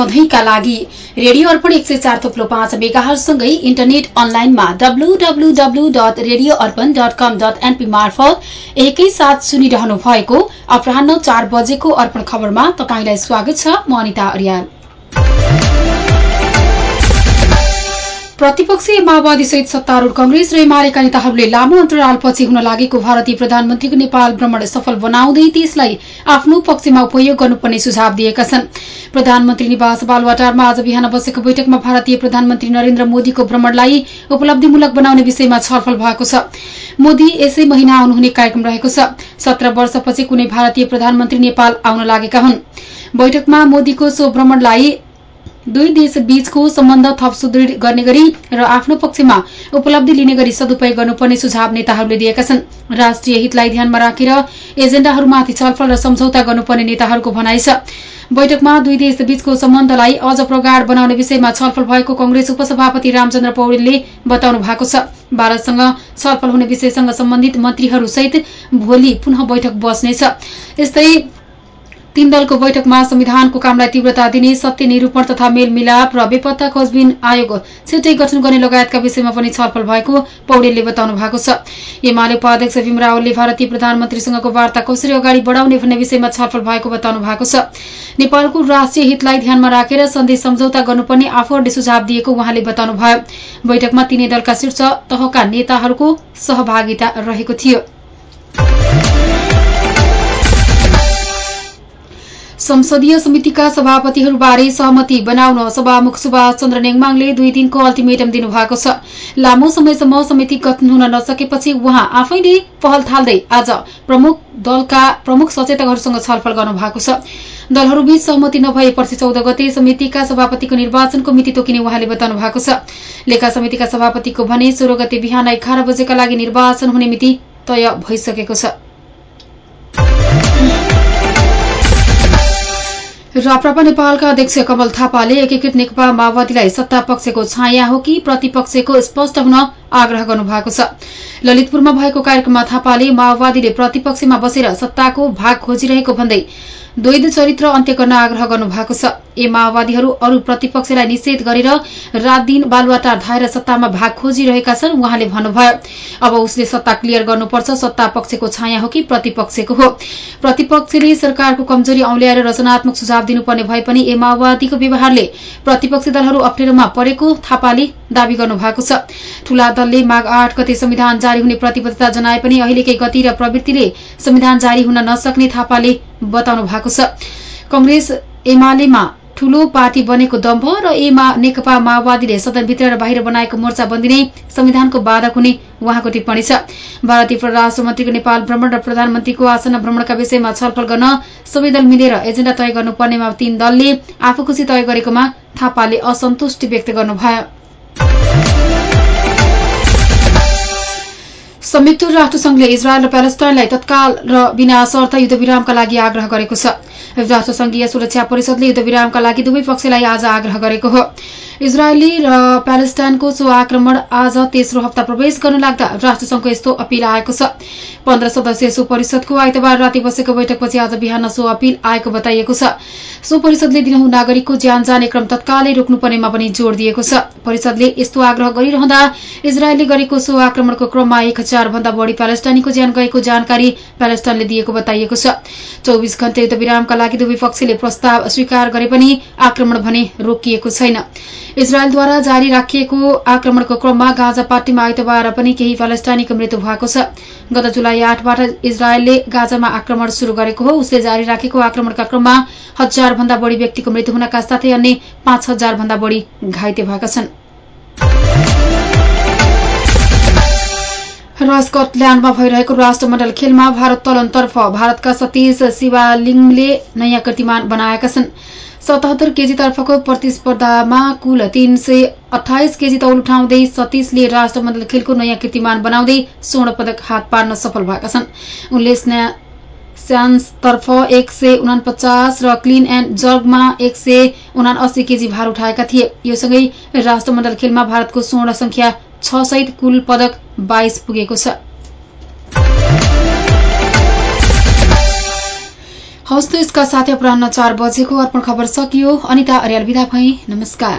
सधैँका लागि रेडियो अर्पण एक सय चार थुप्लो पाँच मेगाहरूसँगै इन्टरनेट अनलाइनमा W W W dot radio Arpan dot com dot NP मार्फत एकैसाथ सुनिरहनु भएको अपराह चार बजेको अर्पण खबरमा तपाईँलाई स्वागत छ म अनिता अर्याल। प्रतिपक्षी माओवादी सहित सत्तारूढ़ कंग्रेस र एमालेका नेताहरूले लामो अन्तरालपछि हुन लागेको भारतीय प्रधानमन्त्रीको नेपाल भ्रमण सफल बनाउँदै त्यसलाई आफ्नो पक्षमा उपयोग गर्नुपर्ने सुझाव दिएका छन्। प्रधानमन्त्री निवास बालुवाटारमा आज बिहान बसेको बैठकमा भारतीय प्रधानमन्त्री नरेन्द्र मोदीको भ्रमणलाई उपलब्धिमूलक बनाउने विषयमा छलफल भएको छ। मोदी यसै महिना आउनुहुने कार्यक्रम रहेको छ। सत्र वर्षपछि कुनै भारतीय प्रधानमन्त्री नेपाल आउन लागेका हुन्। बैठकमा मोदीको सो भ्रमणलाई दुई देश बीचको सम्बन्ध थप सुदृढ गर्ने गरी र आफ्नो पक्षमा उपलब्धि लिने गरी सदुपयोग गर्नुपर्ने सुझाव नेताहरूले दिएका छन्। राष्ट्रिय हितलाई ध्यानमा राखेर एजेण्डाहरूमाथि छलफल र सम्झौता गर्नुपर्ने नेताहरूको भनाइ छ। बैठकमा दुई देश बीचको सम्बन्धलाई अझ प्रगाढ़ बनाउने विषयमा छलफल भएको कंग्रेस उपसभापति रामचन्द्र पौडेलले बताउनु भएको छ। भारतसँग छलफल हुने विषयसँग सम्बन्धित मन्त्रीहरूसहित भोलि पुनः बैठक बस्नेछ। यस्तै तीन दलको बैठकमा संविधानको कामलाई तीव्रता दिने सत्य निरूपण तथा मेलमिलाप र बेपत्ता खोजबिन आयोग छिट्टै गठन गर्ने लगायतका विषयमा पनि छलफल भएको पौडेलले बताउनु भएको छ। एमाले उपाध्यक्ष भीम रावलले भारतीय प्रधानमन्त्रीसँगको वार्ता कसरी अगाडि बढाउने भन्ने विषयमा छलफल भएको बताउनु भएको छ। नेपालको राष्ट्रिय हितलाई ध्यानमा राखेर सन्धि सम्झौता गर्नुपर्ने आफूहरूले सुझाव दिएको उहाँले बताउनु भयो। बैठकमा तीनै दलका शीर्ष तहका नेताहरूको सहभागिता रहेको थियो। संसदीय समितिका सभापतिहरूबारे सहमति बनाउन सभामुख सुभाष चन्द्र नेङमाङले दुई दिनको अल्टिमेटम दिनुभएको छ। लामो समयसम्म समिति गठन हुन नसकेपछि उहाँ आफैले पहल थाल्दै आज प्रमुख दलका प्रमुख सचेतकहरूसँग छलफल गर्नुभएको छ। दलहरूबीच सहमति नभए पर्सि चौध गते समितिका सभापतिको निर्वाचनको मिति तोकिने उहाँले बताउनु भएको छ। लेखा समितिका सभापतिको भने सोह्र गते बिहान एघार बजेका लागि निर्वाचन हुने मिति तय भइसकेको छ। राप्रपा नेपालका अध्यक्ष कमल थापाले एकीकृत नेकपा माओवादीलाई सत्ता पक्षको छाया हो कि प्रतिपक्षको स्पष्ट हुन आग्रह गर्नुभएको छ। ललितपुरमा भएको कार्यक्रममा थापाले माओवादीले प्रतिपक्षमा बसेर सत्ताको भाग खोजिरहेको भन्दै द्वैध चरित्र अन्त्य गर्न आग्रह गर्नुभएको छ। ए माओवादीहरू अरू प्रतिपक्षलाई निषेध गरेर रात दिन बालुवाटार धाएर सत्तामा भाग खोजिरहेका छन् उहाँले भन्नुभयो अब उसले सत्ता क्लियर गर्नुपर्छ सत्ता पक्षको छाया हो कि प्रतिपक्षको हो। प्रतिपक्षले सरकारको कमजोरी औल्याएर रचनात्मक सुझाव दिनुपर्ने भए पनि ए माओवादीको व्यवहारले प्रतिपक्षी दलहरू अप्ठ्यारोमा परेको थापाले दावी गर्नुभएको छ। ठूला दलले माघ आठ गते संविधान जारी हुने प्रतिबद्धता जनाए पनि अहिलेकै गति र प्रवृत्तिले संविधान जारी हुन नसक्ने थापाले बताउनु भएको छ। कंग्रेस एमालेमा ठूलो पार्टी बनेको दम्भ र एमा नेकपा माओवादीले सदनभित्र र बाहिर बनाएको मोर्चाबन्दी नै संविधानको बाधक हुने उहाँको टिप्पणी छ। भारतीय परराष्ट्र मन्त्रीको नेपाल भ्रमण र प्रधानमन्त्रीको आसन भ्रमणका विषयमा छलफल गर्न सबै दल मिलेर एजेण्डा तय गर्नुपर्नेमा तीन दलले आफू खुशी तय गरेकोमा थापाले असन्तुष्टि व्यक्त गर्नुभयो। संयुक्त राष्ट्रसंघले इजरायल र प्यालेस्टाइनलाई तत्काल र बिना शर्त युद्धविरामका लागि आग्रह गरेको छ। राष्ट्रसंघीय सुरक्षा परिषदले युद्धविरामका लागि दुवै पक्षलाई आज आग्रह गरेको हो। इजरायली र प्यालेस्टाइनको सो आक्रमण आज तेस्रो हप्ता प्रवेश गर्न लाग्दा राष्ट्रसंघको यस्तो अपील आएको छ। पन्ध्र सदस्यीय सो परिषदको आइतबार राति बसेको बैठकपछि आज बिहान सो अपील आएको बताइएको छ। सो परिषदले दिनहुँ नागरिकको ज्यान जाने क्रम तत्कालै रोक्नुपर्नेमा पनि जोड़ दिएको छ। परिषदले यस्तो आग्रह गरिरहँदा इजरायलले गरेको सो आक्रमणको क्रममा एक हजार भन्दा बढ़ी प्यालेस्टाइनीको ज्यान गएको जानकारी प्यालेस्टाइनले दिएको बताइएको छ। चौविस घण्टे युद्धविरामका लागि दुवै पक्षले प्रस्ताव स्वीकार गरे पनि आक्रमण भने रोकिएको छैन। इजरायलद्वारा जारी राखिएको आक्रमणको क्रममा गाजा पार्टीमा आइतबार पनि केही प्यालेस्टाइनीको मृत्यु भएको छ। गत जुलाई आठबाट इजरायलले गाजामा आक्रमण शुरू गरेको हो। उसले जारी राखेको आक्रमणका क्रममा हजार भन्दा बढ़ी व्यक्तिको मृत्यु हुनका साथै अन्य पाँच हजार भन्दा बढ़ी घाइते भएका छन्। र स्कटल्याण्डमा भइरहेको राष्ट्रमण्डल खेलमा भारत तलनतर्फ भारतका सतीश शिवालिङले नयाँ कीर्तिमान बनाएका छन्। सतहत्तर केजीतर्फको प्रतिस्पर्धामा कुल तीन सय अठाइस केजी तौल उठाउँदै सतीशले राष्ट्रमण्डल खेलको नयाँ कीर्तिमान बनाउँदै स्वर्ण पदक हात पार्न सफल भएका छन्। उनले स्यान्सतर्फ एक सय उनापचास र क्लिन एण्ड जर्गमा एक सय उनासी केजी भार उठाएका थिए। यो सँगै राष्ट्रमण्डल खेलमा भारतको स्वर्ण संख्या छ सहित कुल पदक बाइस पुगेको छ। हौस् त यसका साथै अपराह चार बजेको अर्पण खबर सकियो। अनिता अर्याल विदा भई। नमस्कार।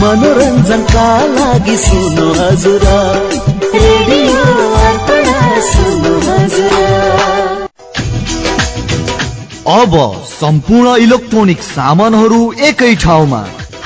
मनोरञ्जनका लागि सुन्नु हजुर अब सम्पूर्ण इलेक्ट्रोनिक सामानहरू एकै ठाउँमा।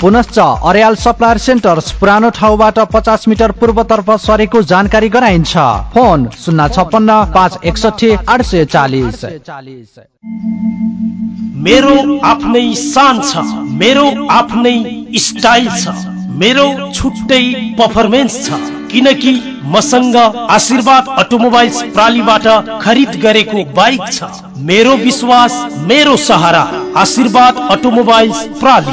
पुनश्च अर्याल सप्लायर सेन्टर्स पुरानो ठाउँबाट पचास मिटर पूर्वतर्फ सरेको जानकारी गराइन्छ। फोन शून्य छप्पन्न पाँच एकसठी आठ सय चालिस। मेरो आफ्नै शान छ मेरो आफ्नै स्टाइल छ मेरो छुट्टै पर्फर्मेन्स छ। किनकि मसँग आशीर्वाद अटोमोबाइल्स प्रालीबाट खरिद गरेको बाइक छ। मेरो विश्वास मेरो सहारा आशीर्वाद अटोमोबाइल्स प्राली।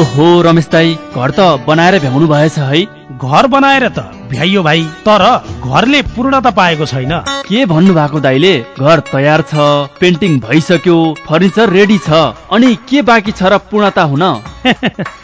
ओहो रमेश दाई घर त बनाएर भ्याउनु भएछ है। घर बनाएर त भ्याइयो भाइ। तर घरले पूर्णता पाएको छैन। के भन्नु भएको दाइले घर तयार छ पेन्टिङ भइसक्यो फर्निचर रेडी छ। अनि के बाँकी छ र पूर्णता हुन?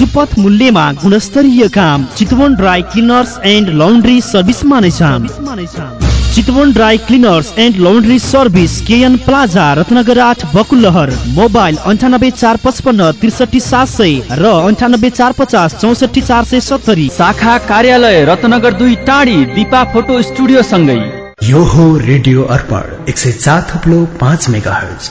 सुपथ मूल्यमा गुणस्तरीय काम Chitwan dry cleaners and laundry सर्भिसमा नै Chitwan dry cleaners and laundry service KN plaza Ratnagar आठ बकुलहर मोबाइल अन्ठानब्बे चार पचपन्न त्रिसठी सात सय र अन्ठानब्बे चार पचास चौसठी चार सय सत्तरी। शाखा कार्यालय रत्नगर दुई टाढी दिपा फोटो स्टुडियो सँगै यो हो रेडियो अर्पण एक सय चार थप्लो पाँच मेगा हर्ज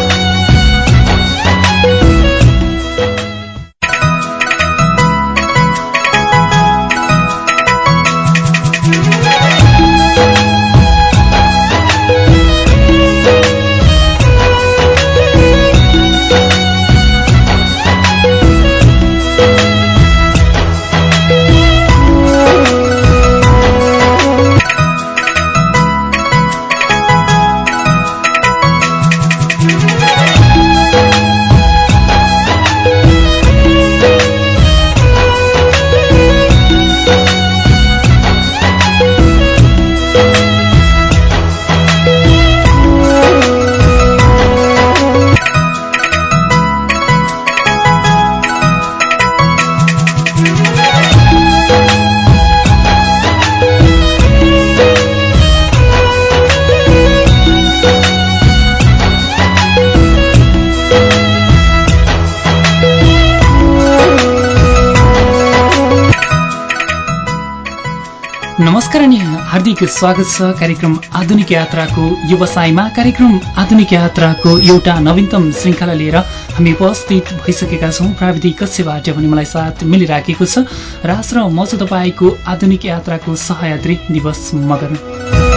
हार्दिक स्वागत छ कार्यक्रम आधुनिक यात्राको व्यवसायमा। कार्यक्रम आधुनिक यात्राको एउटा नवीनतम श्रृङ्खला लिएर हामी उपस्थित भइसकेका छौँ। प्राविधिक कक्षबाट पनि मलाई साथ मिलिराखेको छ। राज र म चाहिँ तपाईँको आधुनिक यात्राको सहयात्री दिवस मगर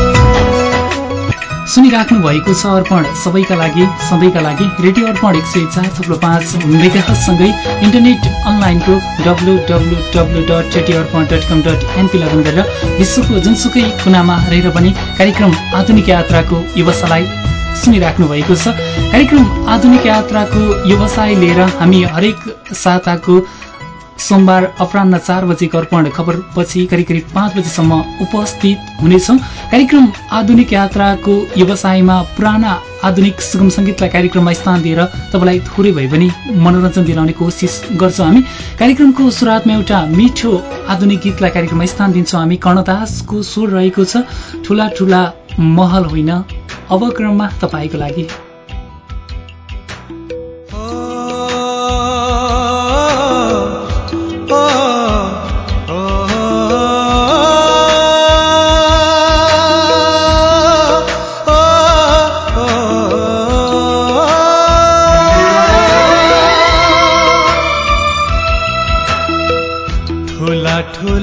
सुनिराख्नु भएको छ अर्पण। सबैका लागि सधैँका लागि रेडियो अर्पण एक सय चार थप्लो पाँच मेगासँगै इन्टरनेट अनलाइनको W W W dot radio Arpan dot com dot NP logon गरेर विश्वको जुनसुकै कुनामा रहेर पनि कार्यक्रम आधुनिक यात्राको व्यवसायलाई सुनिराख्नु भएको छ। कार्यक्रम आधुनिक यात्राको व्यवसाय लिएर हामी हरेक साताको सोमबार अपरान्न चार बजेको अर्पण खबरपछि करिब करिब पाँच बजीसम्म उपस्थित हुनेछौँ। कार्यक्रम आधुनिक यात्राको व्यवसायमा पुराना आधुनिक सुगम सङ्गीतलाई कार्यक्रममा स्थान दिएर तपाईँलाई थोरै भए पनि मनोरञ्जन दिलाउने कोसिस गर्छौँ हामी। कार्यक्रमको सुरुवातमा एउटा मिठो आधुनिक गीतलाई कार्यक्रममा स्थान दिन्छौँ हामी। कर्णदासको स्वर रहेको छ ठुला ठुला महल होइन अवक्रममा तपाईँको लागि।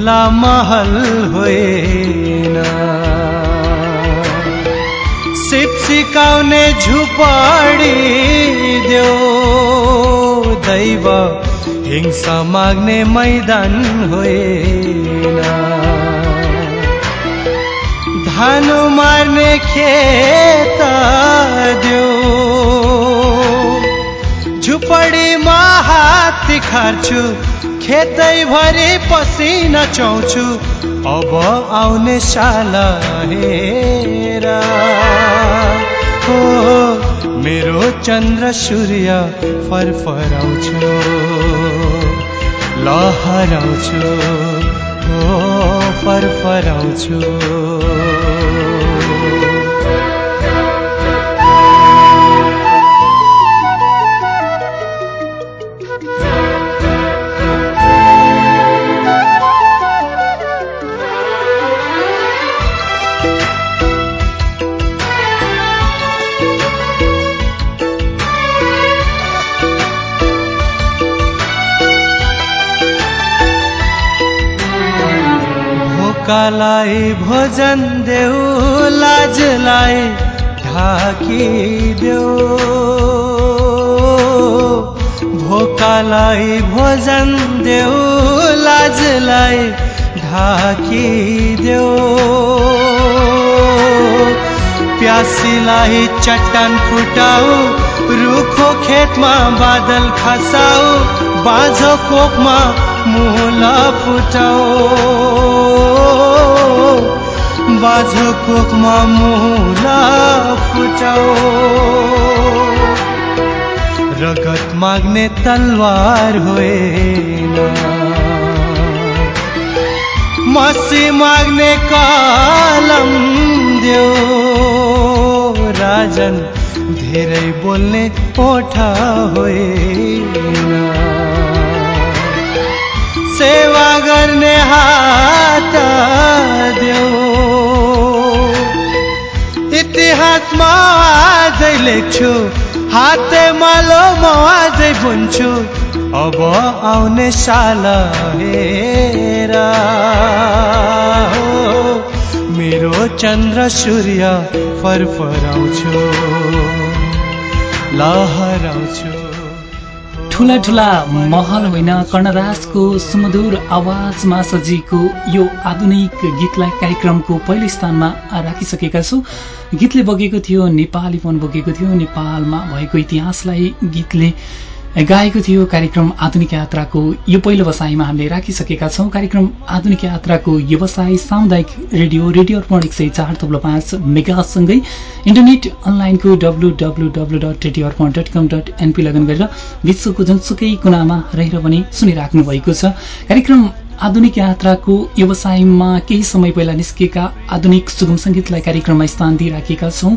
ठुला महल होइन। सिप सिकाउने झुपडी देऊ दैव हिंसा माग्ने मैदान होइन। धानु मार्ने खेत देऊ झुपडीमा हात तिखार्छु। खेतैभरि पसिना चौछु। अब आउने साल हेर। हो मेरो चन्द्र सूर्य फरफराउँछु। लहराउँछु। हो फरफराउँछु। भोकालाई भोजन देऊ लाजलाई ढाकिदेऊ। भोकालाई भोजन देऊ लाजलाई ढाकिदेऊ। प्यासीलाई चट्टान फुटाऊ रुखो खेतमा बादल खसाऊ बाझो कोपमा मूल फुटाऊ। बाझो कोपमा मूल फुटाऊ रगत माग्ने तलवार होइन। मसी माग्ने कलम देऊ। राजन धेरै बोल्ने ओठा होइन। सेवा गर्ने हात देऊ। इतिहासमा आजै लेख्छु। हाते मालो म आजै बुन्छु। अब आउने साल हेर। मेरो चन्द्र सूर्य फरफराउँछु। लहराउँछु। ठुला ठुला महल होइन कर्णदासको सुमधुर आवाजमा सजिएको यो आधुनिक गीतलाई कार्यक्रमको पहिलो स्थानमा राखिसकेका छौँ। गीतले बगेको थियो नेपालीपन बगेको थियो। नेपालमा भएको इतिहासलाई गीतले गाएको थियो कार्यक्रम आधुनिक यात्राको यो पहिलो बसाइमा हामीले राखिसकेका छौँ। कार्यक्रम आधुनिक यात्राको व्यवसाय सामुदायिक रेडियो रेडियो अर्पण एक सय चार थप्लो पाँच मेगासँगै इन्टरनेट अनलाइनको W W W dot radio Arpan dot com dot NP logon गरेर विश्वको जुनसुकै कुनामा रहेर पनि सुनिराख्नु भएको छ। कार्यक्रम आधुनिक यात्राको व्यवसायमा केही समय पहिला निस्किएका आधुनिक सुगम सङ्गीतलाई कार्यक्रममा स्थान दिइराखेका छौँ।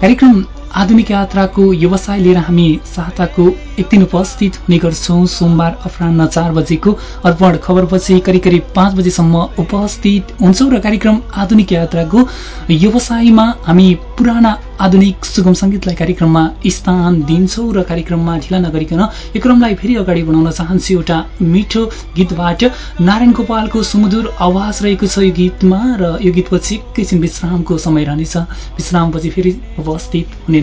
कार्यक्रम आधुनिक यात्राको व्यवसाय लिएर हामी साताको एक दिन उपस्थित हुने गर्छौँ। सोमबार अपरान्न चार बजेको अर्पण खबरपछि करिब करिब पाँच बजेसम्म उपस्थित हुन्छौँ र कार्यक्रम आधुनिक यात्राको व्यवसायमा हामी पुराना आधुनिक सुगम सङ्गीतलाई कार्यक्रममा स्थान दिन्छौँ र कार्यक्रममा ढिला नगरिकन यो क्रमलाई फेरि अगाडि बढाउन चाहन्छु एउटा मिठो गीतबाट। नारायण गोपालको सुमधुर आवाज रहेको छ यो गीतमा र यो गीतपछि एकैछिन विश्रामको समय रहनेछ। विश्रामपछि फेरि उपस्थित हुने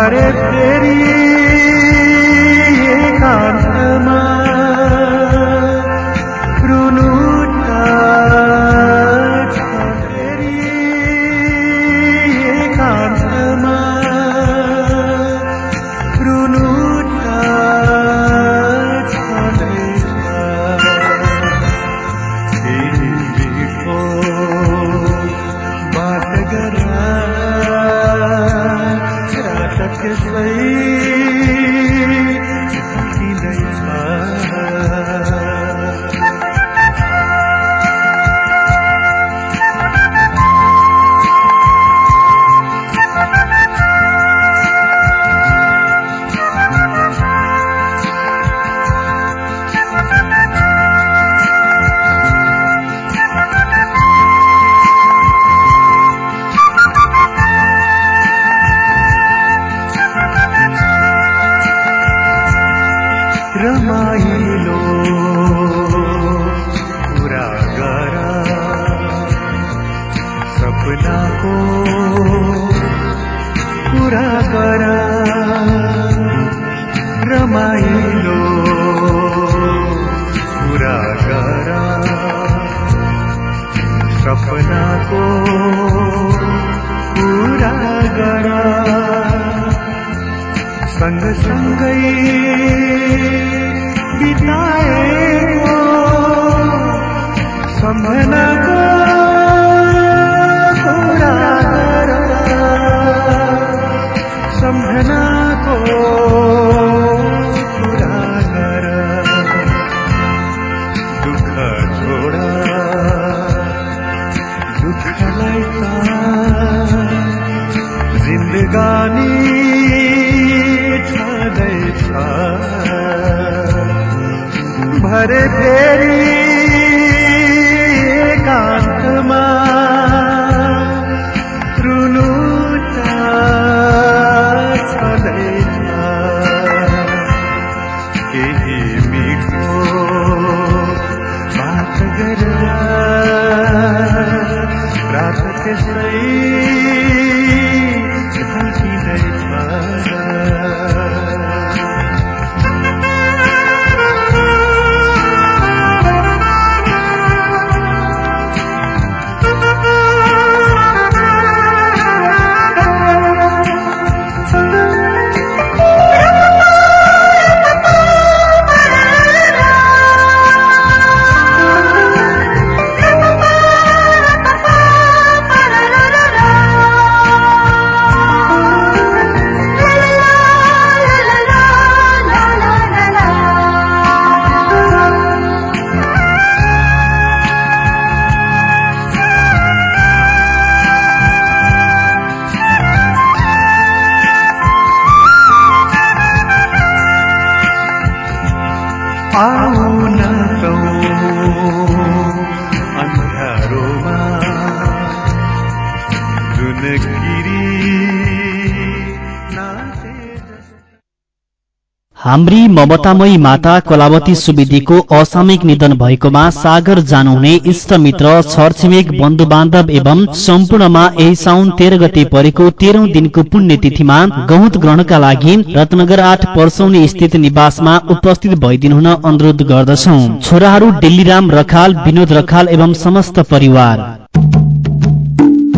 भरे फेरि हाम्री ममतामयी माता कलावती सुवेदीको असामयिक निधन भएकोमा सागर जानुहुने इष्टमित्र छरछिमेक बन्धु बान्धव एवं सम्पूर्णमा यही साउन तेह्र गते परेको तेह्रौं दिनको पुण्यतिथिमा गहुँत ग्रहणका लागि रत्नगर आठ पर्सौनी स्थित निवासमा उपस्थित भइदिनुहुन अनुरोध गर्दछौ। छोराहरू डिल्लीराम रखाल विनोद रखाल एवं समस्त परिवार।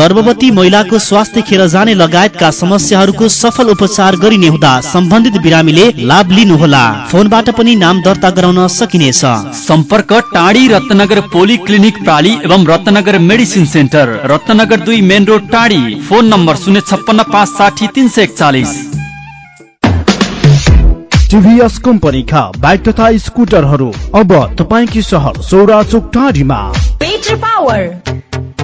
गर्भवती महिलाको स्वास्थ्य खेर जाने लगायतका समस्याहरूको सफल उपचार गरिने हुँदा सम्बन्धित बिरामीले लाभ लिनुहोला। फोनबाट पनि नाम दर्ता गराउन सकिनेछ। सम्पर्क टाढी रत्नगर पोली क्लिनिक प्राली एवं रत्नगर मेडिसिन सेन्टर रत्नगर दुई main road Tadi. Phone number शून्य छप्पन्न पाँच साठी तिन सय एकचालिस। टिभीएस कम्पनीका बाइक तथा स्कुटरहरू अब तपाईँकी सहर सौरा Chowk टाढीमा। Better power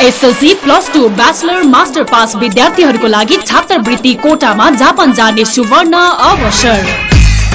SLC plus two bachelor master pass विद्यार्थीहरूको लागि छात्रवृत्ति कोटामा जापान जाने सुवर्ण अवसर।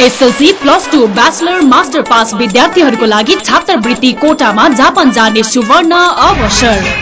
SLC plus two bachelor master pass विद्यार्थीहरूको लागि छात्रवृत्ति कोटामा जापान जाने सुवर्ण अवसर।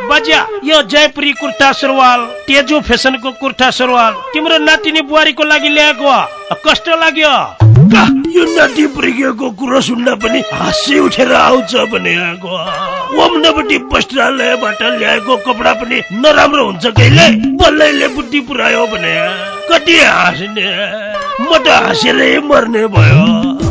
बजा यो जयपुरी कुर्ता सुरुवाल तेजो फेसनको कुर्ता सुरुवाल तिम्रो नातिनी बुहारीको लागि ल्याएको। कस्तो लाग्यो? यो नाति पुर्किएको कुरो सुन्दा पनि हाँसी उठेर आउँछ भने आएको ओम्नपट्टि वस्त्रालयबाट ल्याएको कपडा पनि नराम्रो हुन्छ कहिले? बल्लैले बुद्धि पुऱ्यायो भने कति हाँस्ने? म त हाँसेरै मर्ने भयो।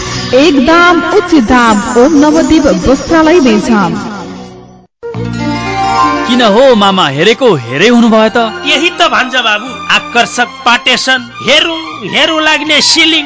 एक दाम उचित दाम ओम नवदीप वस्त्रालय बेचाम किन हो मामा हेरेको हेरै हुनुभयो त? यही त भन्छ बाबु। आकर्षक पाटेसन। हेरौँ हेरौँ लाग्ने सिलिङ।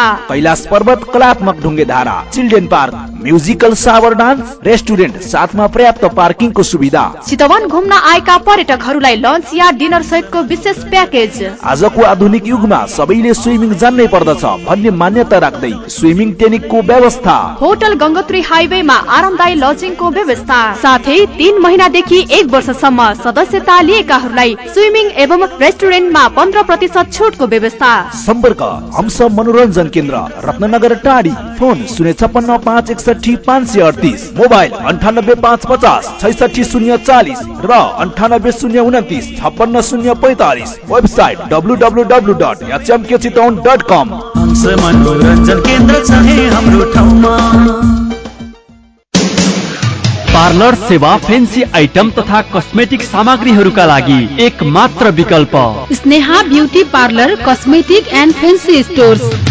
कैलाश पर्वत कलात्मक ढुङ्गे धारा children park musical shower dance restaurant साथमा पर्याप्त पार्किङको सुविधा। चितवन घुम्न आएका पर्यटकहरूलाई लन्च या डिनर सहितको विशेष प्याकेज। आजको आधुनिक युगमा सबैले स्विमिङ जान्नै पर्दछ भन्ने मान्यता राख्दै स्विमिङ टेनिकको व्यवस्था। होटल गंगोत्री हाइवेमा आरामदायी लजिङको व्यवस्था। साथै तीन महिनादेखि एक वर्षसम्म सदस्यता लिएकाहरूलाई स्विमिङ एवं रेस्टुरेन्टमा पन्ध्र प्रतिशत छुटको व्यवस्था। सम्पर्क हंस मनोरञ्जन केन्द्र रत्नगर टाढी फोन शून्य छप्पन्न पाँच एकसठी पाँच सय अडतिस मोबाइल अन्ठानब्बे पाँच पचास छैसठी शून्य चालिस र अन्ठानब्बे शून्य उन्तिस छप्पन्न शून्य पैतालिस website W W W dot HMK Chitaun dot com. हंस मनोरञ्जन केन्द्र छ है हाम्रो ठाउँमा। पार्लर सेवा फेन्सी आइटम तथा कस्मेटिक सामग्रीहरूका लागि एक मात्र विकल्प। Sneha beauty parlour cosmetic and fancy stores.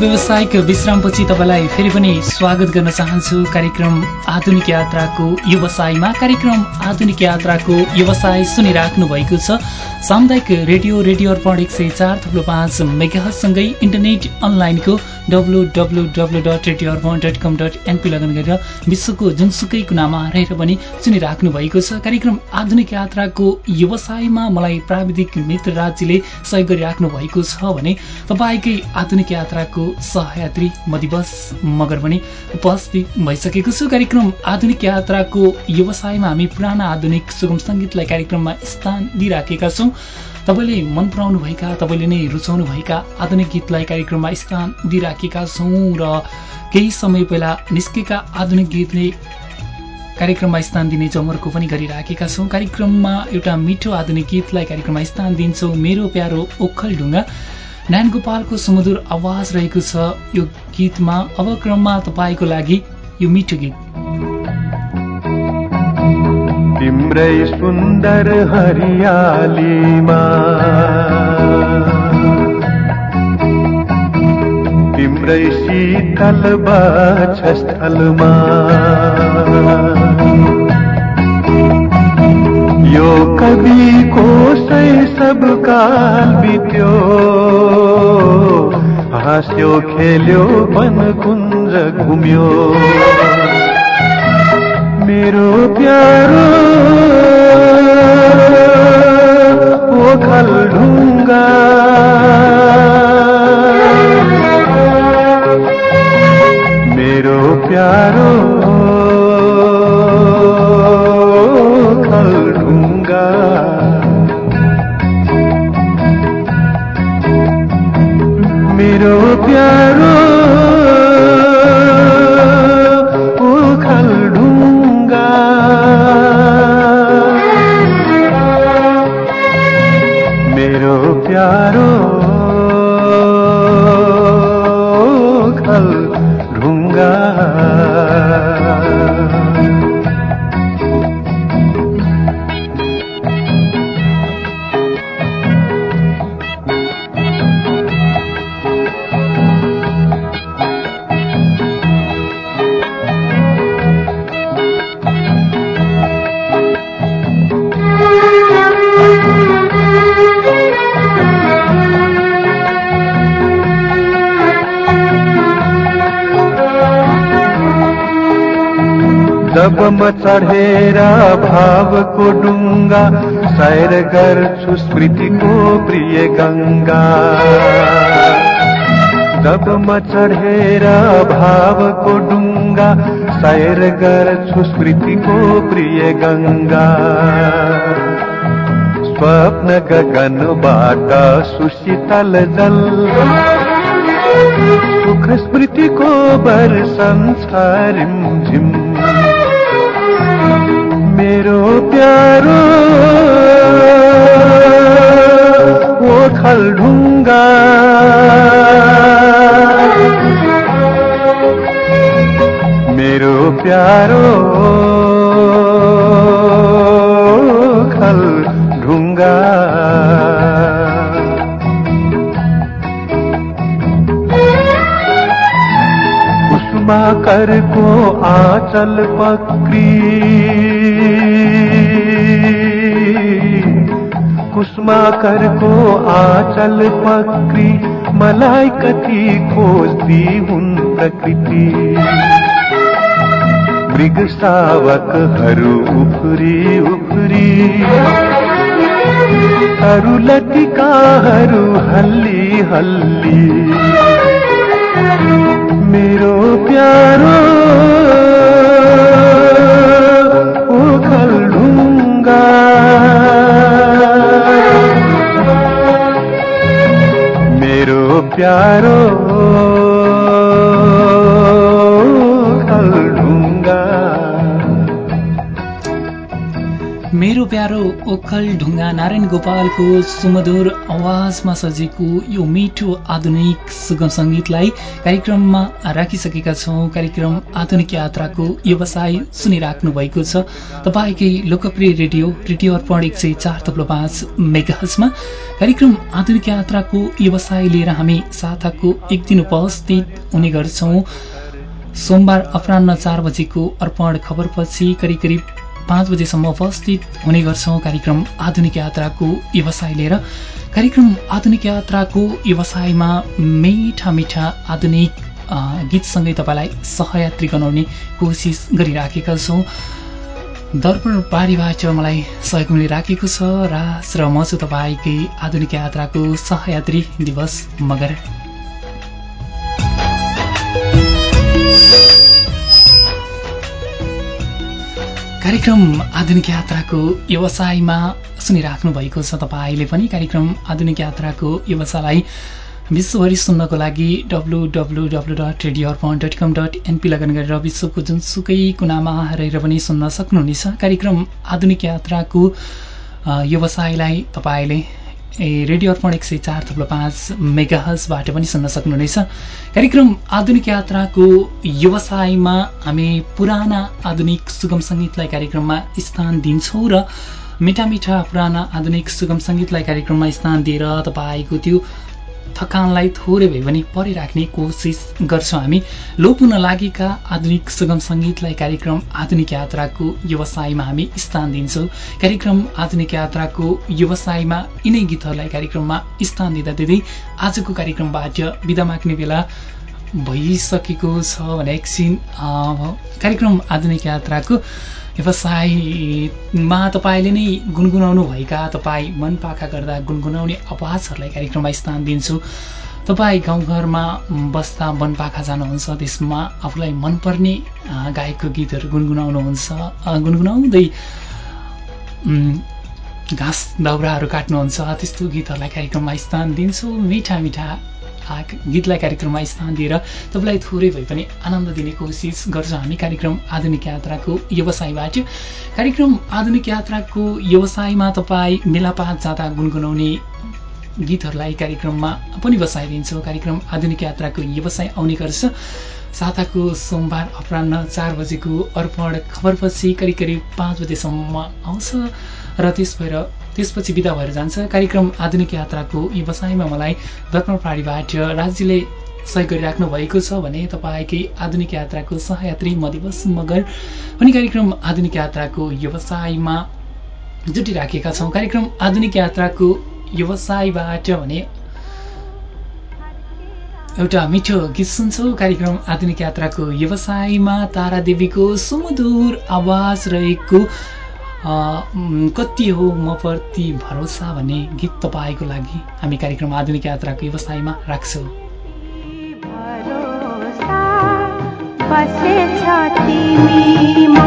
व्यावसायिक विश्रामपछि तपाईँलाई फेरि पनि स्वागत गर्न चाहन्छु। कार्यक्रम आधुनिक यात्राको व्यवसायमा कार्यक्रम आधुनिक यात्राको व्यवसाय सुनिराख्नु भएको छ। सामुदायिक रेडियो रेडियो अर्पण एक सय चार थप्लो पाँच मेगासँगै इन्टरनेट अनलाइनको W W W dot radio Arpan dot com dot NP logon गरेर विश्वको जुनसुकै कुनामा रहेर पनि सुनिराख्नु भएको छ। कार्यक्रम आधुनिक यात्राको व्यवसायमा मलाई प्राविधिक मित्र राज्यले सहयोग गरिराख्नु भएको छ भने तपाईँकै आधुनिक यात्राको सहयात्री म मगर पनि उपस्थित भइसकेको छु। कार्यक्रम आधुनिक यात्राको व्यवसायमा हामी पुराना आधुनिक सुगम सङ्गीतलाई कार्यक्रममा स्थान दिइराखेका छौँ। तपाईँले मन पराउनुभएका तपाईँले नै रुचाउनुभएका आधुनिक गीतलाई कार्यक्रममा स्थान दिइराखेका छौँ र केही समय पहिला निस्केका आधुनिक गीतले कार्यक्रममा स्थान दिने जमर्को पनि गरिराखेका छौँ। कार्यक्रममा एउटा मिठो आधुनिक गीतलाई कार्यक्रममा स्थान दिन्छौँ। मेरो प्यारो ओखल ढुङ्गा नारायण गोपालको सुमधुर आवाज रहेको छ यो गीतमा अब क्रममा तपाईँको लागि यो मिठो गीत। तिम्रै सुन्दर हरियालीमा। तिम्रै शीतल बाछस्थलमा यो कविको शैशव काल बित्यो। हाँस्यो खेल्यो वन कुञ्ज घुम्यो। मेरो प्यारो ओखल ढुङ्गा मेरो प्यारो डुङ्गा सैर गर्छु स्मृतिको प्रिय गङ्गा जब म चढेर भावको डुङ्गा सैर गर्छु स्मृतिको प्रिय गङ्गा स्वप्न गगनबाट सुशीतल जल। सुख स्मृतिको वर्षन छ रिमझिम मेरो प्यारो। ओखल ढुङ्गा मेरो प्यारो। खल ढुङ्गा कुसुमाकरको आँचल पक्री। कुसुमाकरको आँचल पक्री मलाई कति खोज्दी हुन् प्रकृति। मृग सावकहरू उफ्री उफ्री। अरू लतिकाहरू हल्ली हल्ली। मेरो प्यारो प्यारो ओखल ढुङ्गा नारायण गोपालको सुमधुर आवाजमा सजिएको यो मिठो आधुनिक सुगम सङ्गीतलाई कार्यक्रममा राखिसकेका छौँ। कार्यक्रम आधुनिक यात्राको व्यवसाय सुनिराख्नु भएको छ। तपाईँकै लोकप्रिय रेडियो रेडियो अर्पण एक सय चार थप्लो पाँच मेगाहजमा कार्यक्रम आधुनिक यात्राको व्यवसाय लिएर हामी साताको एक दिन उपस्थित हुने गर्छौँ। सोमबार अपरान्न चार बजेको अर्पण खबरपछि करिब करिब पाँच बजेसम्म उपस्थित हुने गर्छौँ कार्यक्रम आधुनिक यात्राको व्यवसाय लिएर। कार्यक्रम आधुनिक यात्राको व्यवसायमा मिठा मिठा आधुनिक गीतसँगै तपाईँलाई सहयात्री गराउने कोसिस गरिराखेका छौँ। दर्पण बारीबाट मलाई सहयोग मिलिराखेको छ। राज र म छु तपाईँकै आधुनिक यात्राको सहयात्री दिवस मगर। कार्यक्रम आधुनिक यात्राको व्यवसायमा सुनिराख्नु भएको छ तपाईँले पनि कार्यक्रम आधुनिक यात्राको व्यवसायलाई विश्वभरि सुन्नको लागि W W W dot radio Arpan dot com dot NP log on गरेर विश्वको जुनसुकै कुनामा रहेर पनि सुन्न सक्नुहुनेछ। कार्यक्रम आधुनिक यात्राको व्यवसायलाई तपाईँले ए रेडियो अर्पण एक सय चार थप्लो पाँच मेगाहजबाट पनि सुन्न सक्नुहुनेछ। कार्यक्रम आधुनिक यात्राको व्यवसायमा हामी पुराना आधुनिक सुगम सङ्गीतलाई कार्यक्रममा स्थान दिन्छौँ र मिठा मिठा पुराना आधुनिक सुगम सङ्गीतलाई कार्यक्रममा स्थान दिएर तपाईँको त्यो थकानलाई थोरै भए पनि परिराख्ने कोसिस गर्छौँ हामी। लोप हुन लागेका आधुनिक सुगम सङ्गीतलाई कार्यक्रम आधुनिक यात्राको व्यवसायमा हामी स्थान दिन्छौँ। कार्यक्रम आधुनिक यात्राको व्यवसायमा यिनै गीतहरूलाई कार्यक्रममा स्थान दिँदा दिँदै आजको कार्यक्रमबाट बिदा माग्ने बेला भइसकेको छ भने एकछिन कार्यक्रम आधुनिक यात्राको व्यवसायमा तपाईँले नै गुनगुनाउनु भएका तपाईँ मन पाखा गर्दा गुनगुनाउने आवाजहरूलाई कार्यक्रममा स्थान दिन्छु। तपाईँ गाउँघरमा बस्दा वनपाखा जानुहुन्छ त्यसमा आफूलाई मनपर्ने गायकको गीतहरू गुनगुनाउनुहुन्छ गुनगुनाउँदै घाँस दाउराहरू काट्नुहुन्छ त्यस्तो गीतहरूलाई कार्यक्रममा स्थान दिन्छु। मिठा मिठा गीतलाई कार्यक्रममा स्थान दिएर तपाईँलाई थोरै भए पनि आनन्द दिने कोसिस गर्छौँ हामी कार्यक्रम आधुनिक यात्राको व्यवसायबाट। कार्यक्रम आधुनिक यात्राको व्यवसायमा तपाईँ मेलापात जाँदा गुनगुनाउने गीतहरूलाई कार्यक्रममा पनि बसाइदिन्छौँ। कार्यक्रम आधुनिक यात्राको व्यवसाय आउने गर्छ। साताको सोमबार अपरान्न चार बजेको अर्पण खबरपछि करिब करिब पाँच बजेसम्म आउँछ र त्यस भएर त्यसपछि बिदा भएर जान्छ। कार्यक्रम आधुनिक यात्राको व्यवसायमा मलाई दर्पण प्राडीबाट राज्यले सहयोग गरिराख्नु भएको छ भने तपाईँकै आधुनिक यात्राको सहयात्री म दिवस मगर पनि कार्यक्रम आधुनिक यात्राको व्यवसायमा जुटिराखेका छौँ। कार्यक्रम आधुनिक यात्राको व्यवसायबाट भने एउटा मिठो गीत सुन्छौँ। कार्यक्रम आधुनिक यात्राको व्यवसायमा तारा देवीको सुमधुर आवाज रहेको कति हो म प्रति भरोसा भन्ने गीत तपाईँको लागि हामी कार्यक्रम आधुनिक यात्राको व्यवसायमा राख्छौँ। बसेछ तिमीमा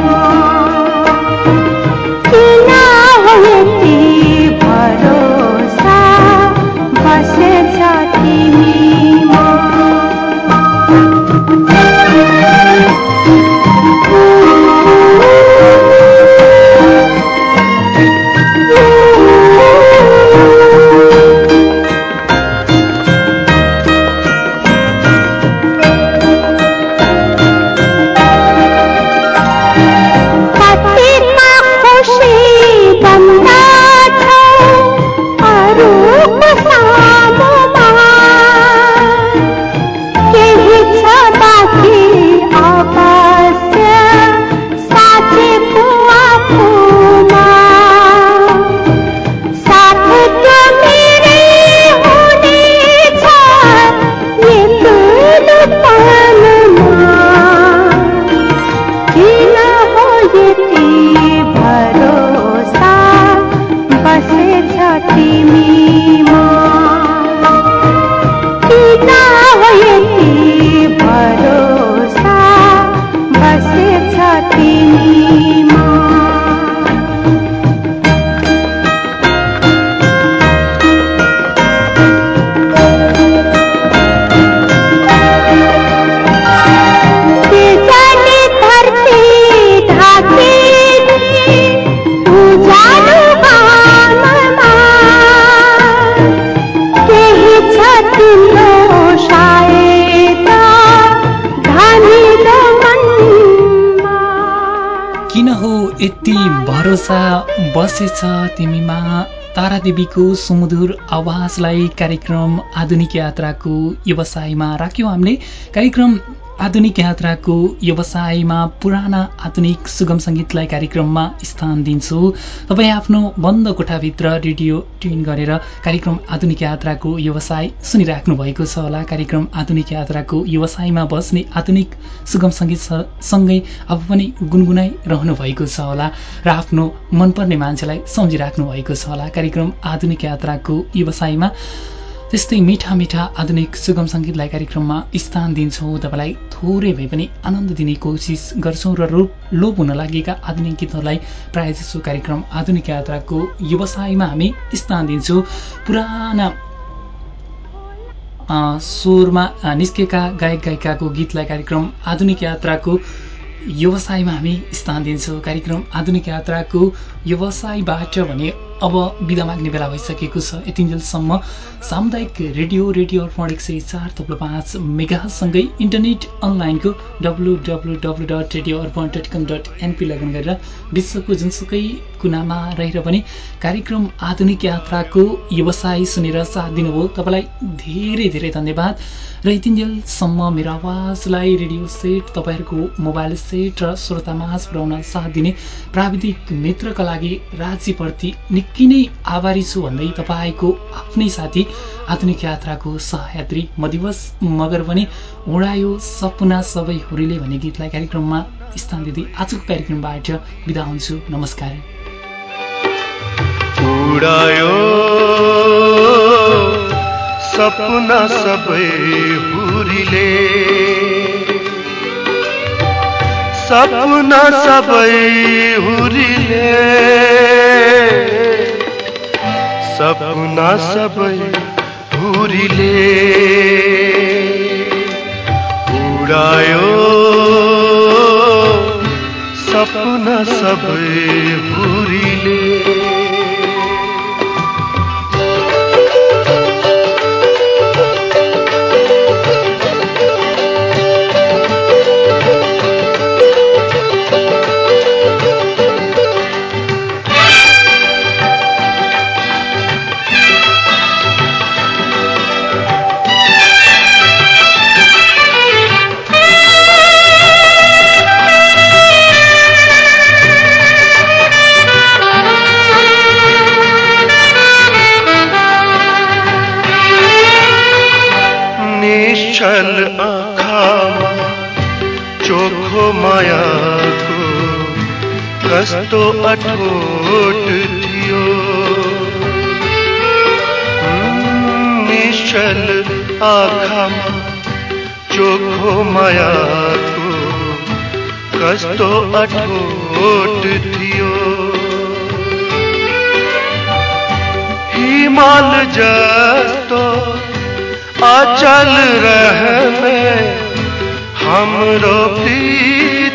बसेछ तिमीमा। तारादेवीको सुमधुर आवाजलाई कार्यक्रम आधुनिक यात्राको व्यवसायमा राख्यौँ हामीले। कार्यक्रम आधुनिक यात्राको व्यवसायमा पुराना आधुनिक सुगम सङ्गीतलाई कार्यक्रममा स्थान दिन्छु। तपाईँ आफ्नो बन्द कोठाभित्र रेडियो ट्युन गरेर कार्यक्रम आधुनिक यात्राको व्यवसाय सुनिराख्नु भएको छ होला। कार्यक्रम आधुनिक यात्राको व्यवसायमा बस्ने आधुनिक सुगम सङ्गीत सँगै अब पनि गुनगुनाइरहनु भएको छ होला र आफ्नो मनपर्ने मान्छेलाई सम्झिराख्नु भएको छ होला। कार्यक्रम आधुनिक यात्राको व्यवसायमा त्यस्तै मिठा मिठा आधुनिक सुगम सङ्गीतलाई कार्यक्रममा स्थान दिन्छौँ। तपाईँलाई थोरै भए पनि आनन्द दिने कोसिस गर्छौँ र रूप लोप हुन लागेका आधुनिक गीतहरूलाई प्रायः जसो कार्यक्रम आधुनिक यात्राको व्यवसायमा हामी स्थान दिन्छौँ। पुराना स्वरमा निस्केका गायक गायिकाको गीतलाई कार्यक्रम आधुनिक यात्राको व्यवसायमा हामी स्थान दिन्छौँ। कार्यक्रम आधुनिक यात्राको व्यवसायबाट भने अब बिदा माग्ने बेला भइसकेको छ। यतिन्जेलसम्म सामुदायिक रेडियो रेडियो अर्पण एक सय चार थप्लो पाँच मेगासँगै इन्टरनेट अनलाइनको W W W dot radio Arpan dot com dot NP log on गरेर विश्वको जुनसुकै कुनामा रहेर पनि कार्यक्रम आधुनिक यात्राको व्यवसाय सुनेर साथ दिनुभयो। तपाईँलाई धेरै धेरै धन्यवाद। र यतिन्जेलसम्म मेरो आवाजलाई रेडियो सेट तपाईँहरूको मोबाइल सेट र श्रोतामाझ पुर्याउन साथ दिने प्राविधिक मित्रका लागि राज्यप्रति निकै नै आभारी छु भन्दै तपाईँको आफ्नै साथी आधुनिक यात्राको सहयात्री म दिवस मगर पनि उडायो सपना सबै हुरीले भन्ने गीतलाई कार्यक्रममा स्थान दिँदै आजको कार्यक्रमबाट बिदा हुन्छु। नमस्कार। सपना सबै हुरीले। सपना सबै हुरीले। सपना सबै हुरीले। उडायो। सपना सबै हुरीले। कस्तो अठोट थियो। हम्म, निश्चल आँखामा चोखो मायाको कस्तो अठोट थियो। हिमाल जस्तो अचल रहने हाम्रो प्रीति